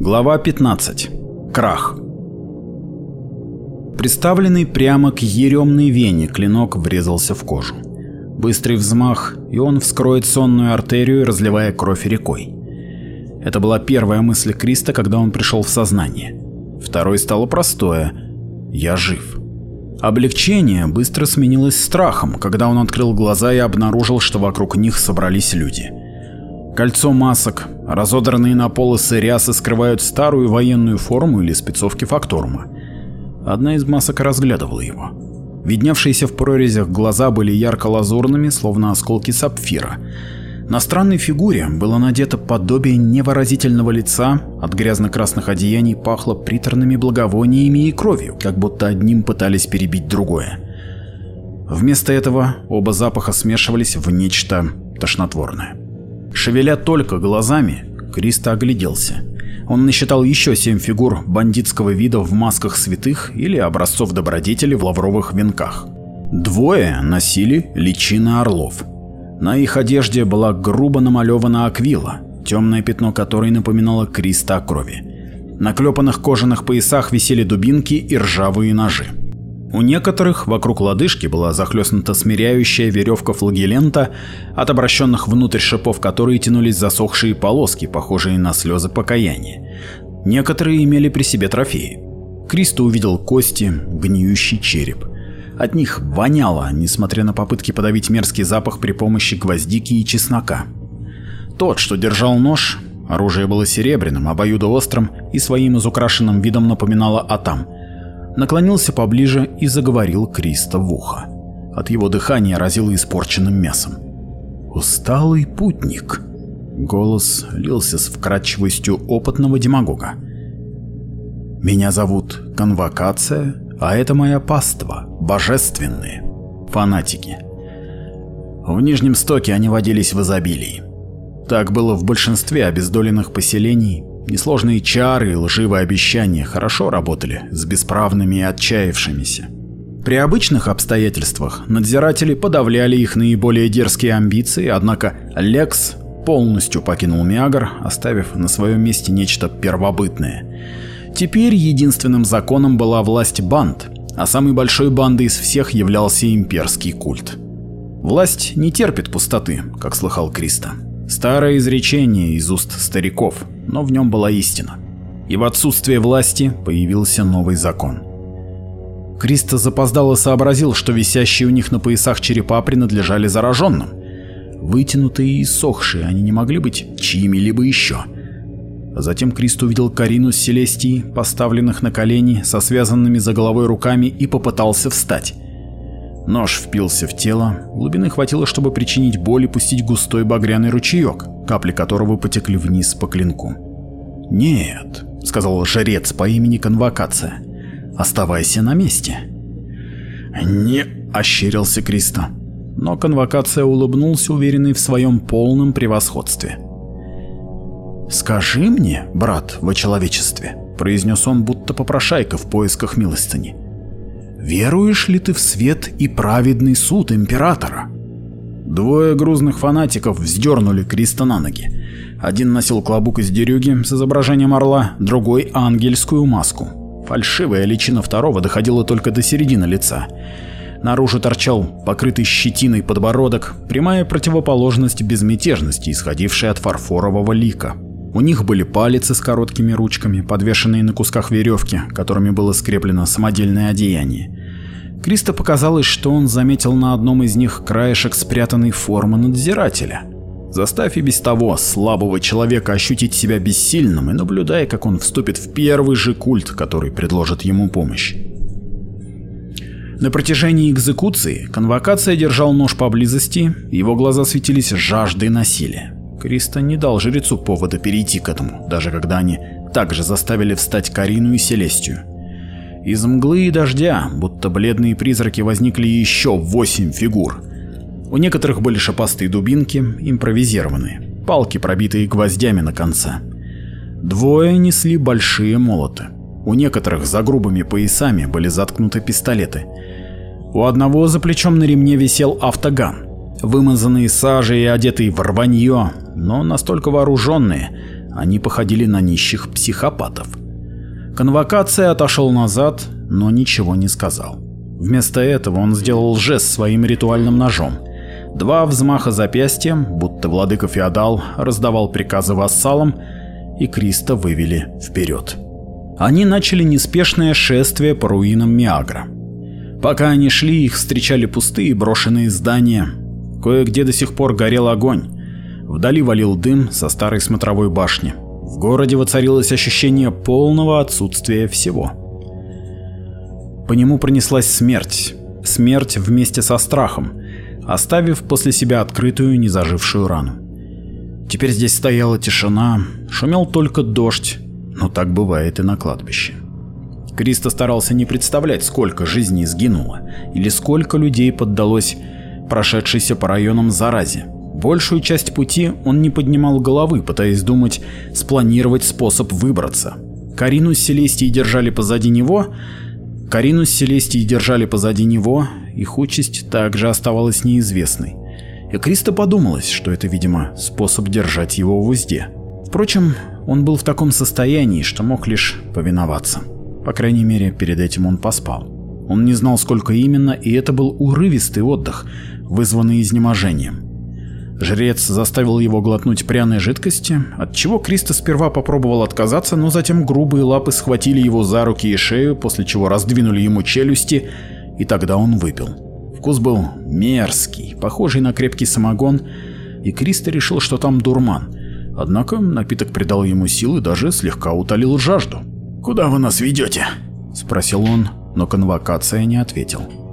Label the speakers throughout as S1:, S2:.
S1: Глава 15. Крах. Представленный прямо к еремной вене клинок врезался в кожу. Быстрый взмах, и он вскроет сонную артерию, разливая кровь рекой. Это была первая мысль Криста, когда он пришел в сознание. Второй стало простое – я жив. Облегчение быстро сменилось страхом, когда он открыл глаза и обнаружил, что вокруг них собрались люди. Кольцо масок, Разодранные на полосы рясы скрывают старую военную форму или спецовки факторума. Одна из масок разглядывала его. Видневшиеся в прорезях глаза были ярко-лазурными, словно осколки сапфира. На странной фигуре было надето подобие невыразительного лица, от грязно-красных одеяний пахло приторными благовониями и кровью, как будто одним пытались перебить другое. Вместо этого оба запаха смешивались в нечто тошнотворное. Шевеля только глазами, Криста огляделся. Он насчитал еще семь фигур бандитского вида в масках святых или образцов добродетели в лавровых венках. Двое носили личины орлов. На их одежде была грубо намалевана аквила, темное пятно которой напоминало Криста крови. На клепанных кожаных поясах висели дубинки и ржавые ножи. У некоторых вокруг лодыжки была захлестнута смиряющая веревка флагелента, от обращенных внутрь шипов которой тянулись засохшие полоски, похожие на слезы покаяния. Некоторые имели при себе трофеи. Кристо увидел кости, гниющий череп. От них воняло, несмотря на попытки подавить мерзкий запах при помощи гвоздики и чеснока. Тот, что держал нож, оружие было серебряным, обоюдоострым и своим изукрашенным видом напоминало Атам – наклонился поближе и заговорил Криста в ухо. От его дыхания разило испорченным мясом. «Усталый путник», Голос лился с вкрадчивостью опытного демагога. «Меня зовут Конвокация, а это моя паства, божественные, фанатики». В Нижнем Стоке они водились в изобилии. Так было в большинстве обездоленных поселений, Несложные чары и лживые обещания хорошо работали с бесправными и отчаявшимися. При обычных обстоятельствах надзиратели подавляли их наиболее дерзкие амбиции, однако Лекс полностью покинул Миагр, оставив на своем месте нечто первобытное. Теперь единственным законом была власть банд, а самой большой бандой из всех являлся имперский культ. Власть не терпит пустоты, как слыхал Криста. Старое изречение из уст стариков – но в нем была истина. И в отсутствие власти появился новый закон. Кристо запоздало сообразил, что висящие у них на поясах черепа принадлежали зараженным. Вытянутые и сохшие они не могли быть чьими-либо еще. А затем Крист увидел Карину с Селестией, поставленных на колени, со связанными за головой руками, и попытался встать. Нож впился в тело, глубины хватило, чтобы причинить боль и пустить густой багряный ручеек, капли которого потекли вниз по клинку. «Нет», — сказал жрец по имени Конвокация, — «оставайся на месте». «Не», — ощерился Криста, Но Конвокация улыбнулся, уверенный в своем полном превосходстве. «Скажи мне, брат, во человечестве», — произнес он, будто попрошайка в поисках милостыни, — веруешь ли ты в свет и праведный суд императора? Двое грузных фанатиков вздернули Криста на ноги. Один носил клобук из дерюги с изображением орла, другой — ангельскую маску. Фальшивая личина второго доходила только до середины лица. Наружу торчал покрытый щетиной подбородок, прямая противоположность безмятежности, исходившая от фарфорового лика. У них были палицы с короткими ручками, подвешенные на кусках веревки, которыми было скреплено самодельное одеяние. Кристо показалось, что он заметил на одном из них краешек спрятанной формы надзирателя. Заставь и без того слабого человека ощутить себя бессильным и наблюдая, как он вступит в первый же культ, который предложит ему помощь. На протяжении экзекуции конвокация держал нож поблизости, его глаза светились жаждой насилия. Криста не дал жрецу повода перейти к этому, даже когда они также заставили встать Карину и Селестию. Из мглы и дождя, будто бледные призраки, возникли еще восемь фигур. У некоторых были шипастые дубинки, импровизированные, палки, пробитые гвоздями на конце. Двое несли большие молоты. У некоторых за грубыми поясами были заткнуты пистолеты. У одного за плечом на ремне висел автоган вымазанные сажей и одетые в рванье, но настолько вооруженные, они походили на нищих психопатов. Конвокация отошел назад, но ничего не сказал. Вместо этого он сделал жест своим ритуальным ножом. Два взмаха запястьем, будто владыка-феодал раздавал приказы вассалам, и Криста вывели вперед. Они начали неспешное шествие по руинам Миагра. Пока они шли, их встречали пустые брошенные здания, Кое-где до сих пор горел огонь. Вдали валил дым со старой смотровой башни. В городе воцарилось ощущение полного отсутствия всего. По нему пронеслась смерть. Смерть вместе со страхом, оставив после себя открытую незажившую рану. Теперь здесь стояла тишина, шумел только дождь, но так бывает и на кладбище. Криста старался не представлять, сколько жизней сгинуло или сколько людей поддалось прошедшейся по районам заразе. Большую часть пути он не поднимал головы, пытаясь думать, спланировать способ выбраться. Карину с Селестией держали позади него, Карину с Селестией держали позади него, их участь также оставалась неизвестной. И Криста подумалось, что это, видимо, способ держать его в узде. Впрочем, он был в таком состоянии, что мог лишь повиноваться. По крайней мере, перед этим он поспал. Он не знал, сколько именно, и это был урывистый отдых, вызванный изнеможением. Жрец заставил его глотнуть пряной жидкости, от чего Криста сперва попробовал отказаться, но затем грубые лапы схватили его за руки и шею, после чего раздвинули ему челюсти, и тогда он выпил. Вкус был мерзкий, похожий на крепкий самогон, и Криста решил, что там дурман. Однако напиток придал ему силы и даже слегка утолил жажду. «Куда вы нас ведете?» – спросил он, но конвокация не ответил.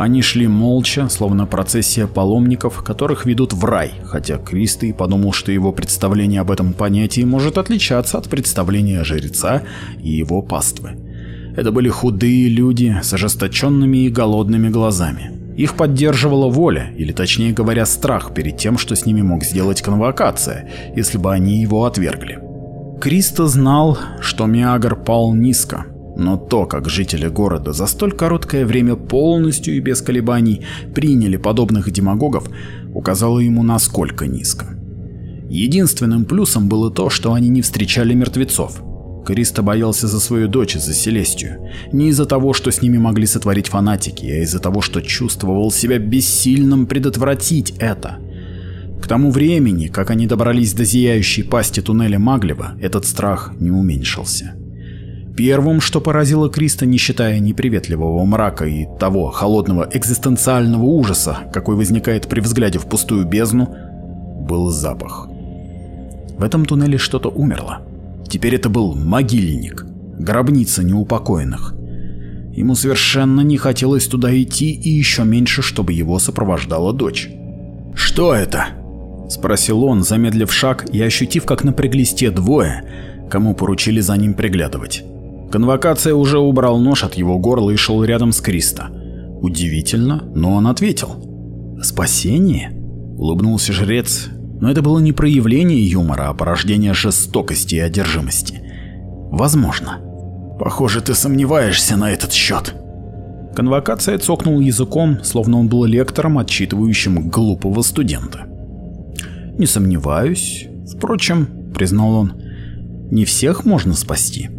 S1: Они шли молча, словно процессия паломников, которых ведут в рай, хотя Кристо и подумал, что его представление об этом понятии может отличаться от представления жреца и его паствы. Это были худые люди с ожесточенными и голодными глазами. Их поддерживала воля, или точнее говоря, страх перед тем, что с ними мог сделать конвокация, если бы они его отвергли. Кристо знал, что Миагр пал низко, но то, как жители города за столь короткое время полностью и без колебаний приняли подобных демагогов, указало ему насколько низко. Единственным плюсом было то, что они не встречали мертвецов. Криста боялся за свою дочь и за Селестию. Не из-за того, что с ними могли сотворить фанатики, а из-за того, что чувствовал себя бессильным предотвратить это. К тому времени, как они добрались до зияющей пасти туннеля Маглева, этот страх не уменьшился. Первым, что поразило Криста, не считая неприветливого мрака и того холодного экзистенциального ужаса, какой возникает при взгляде в пустую бездну, был запах. В этом туннеле что-то умерло. Теперь это был могильник, гробница неупокоенных. Ему совершенно не хотелось туда идти и еще меньше, чтобы его сопровождала дочь. «Что это?» – спросил он, замедлив шаг и ощутив, как напряглись те двое, кому поручили за ним приглядывать. Конвокация уже убрал нож от его горла и шел рядом с Криста. Удивительно, но он ответил. «Спасение?» — улыбнулся жрец, но это было не проявление юмора, а порождение жестокости и одержимости. «Возможно». «Похоже, ты сомневаешься на этот счет». Конвокация цокнул языком, словно он был лектором, отчитывающим глупого студента. «Не сомневаюсь. Впрочем, — признал он, — не всех можно спасти».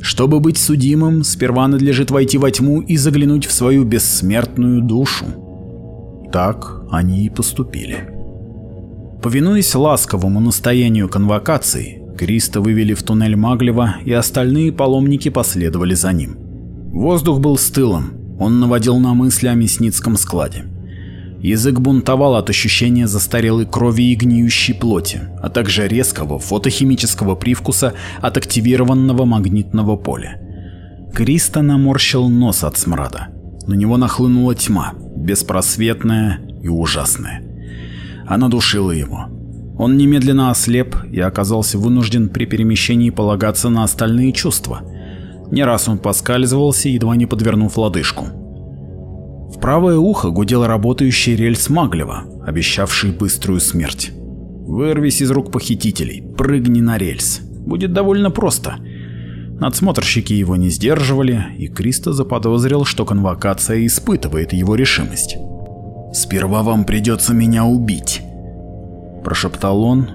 S1: Чтобы быть судимым, сперва надлежит войти во тьму и заглянуть в свою бессмертную душу. Так они и поступили. Повинуясь ласковому настоянию конвокации, Криста вывели в туннель Маглева, и остальные паломники последовали за ним. Воздух был стылом, он наводил на мысли о мясницком складе. Язык бунтовал от ощущения застарелой крови и гниющей плоти, а также резкого фотохимического привкуса от активированного магнитного поля. Криста наморщил нос от смрада. На него нахлынула тьма, беспросветная и ужасная. Она душила его. Он немедленно ослеп и оказался вынужден при перемещении полагаться на остальные чувства. Не раз он поскальзывался, едва не подвернув лодыжку. В правое ухо гудел работающий рельс Маглева, обещавший быструю смерть. Вырвись из рук похитителей, прыгни на рельс. Будет довольно просто. Надсмотрщики его не сдерживали, и Кристо заподозрил, что конвокация испытывает его решимость. «Сперва вам придется меня убить», – прошептал он,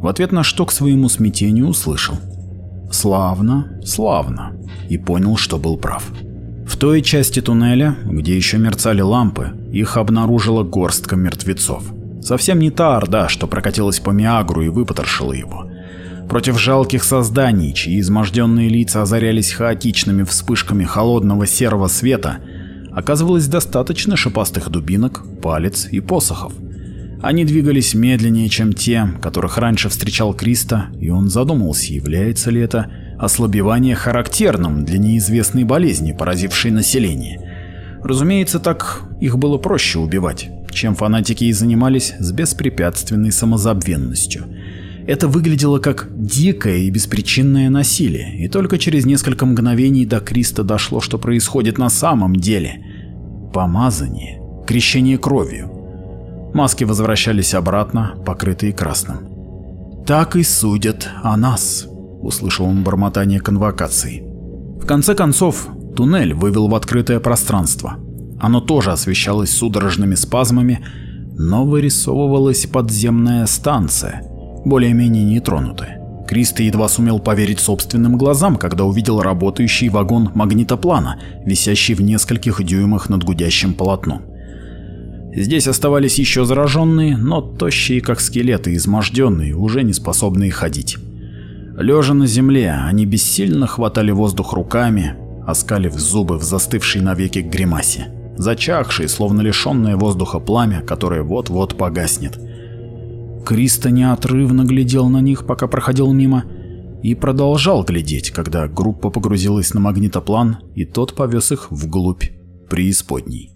S1: в ответ на что к своему смятению услышал. «Славно, славно», и понял, что был прав той части туннеля, где еще мерцали лампы, их обнаружила горстка мертвецов. Совсем не та орда, что прокатилась по Миагру и выпотрошила его. Против жалких созданий, чьи изможденные лица озарялись хаотичными вспышками холодного серого света, оказывалось достаточно шипастых дубинок, палец и посохов. Они двигались медленнее, чем те, которых раньше встречал Криста, и он задумался, является ли это ослабевание характерным для неизвестной болезни, поразившей население. Разумеется, так их было проще убивать, чем фанатики и занимались с беспрепятственной самозабвенностью. Это выглядело как дикое и беспричинное насилие, и только через несколько мгновений до Криста дошло, что происходит на самом деле. Помазание, крещение кровью. Маски возвращались обратно, покрытые красным. Так и судят о нас. — услышал он бормотание конвокации. В конце концов, туннель вывел в открытое пространство. Оно тоже освещалось судорожными спазмами, но вырисовывалась подземная станция, более-менее нетронутая. Крист едва сумел поверить собственным глазам, когда увидел работающий вагон магнитоплана, висящий в нескольких дюймах над гудящим полотном. Здесь оставались еще зараженные, но тощие, как скелеты, изможденные, уже не способные ходить. Лежа на земле, они бессильно хватали воздух руками, оскалив зубы в застывшей навеки гримасе, зачахшие, словно лишенное воздуха пламя, которое вот-вот погаснет. Криста неотрывно глядел на них, пока проходил мимо, и продолжал глядеть, когда группа погрузилась на магнитоплан, и тот повез их вглубь преисподней.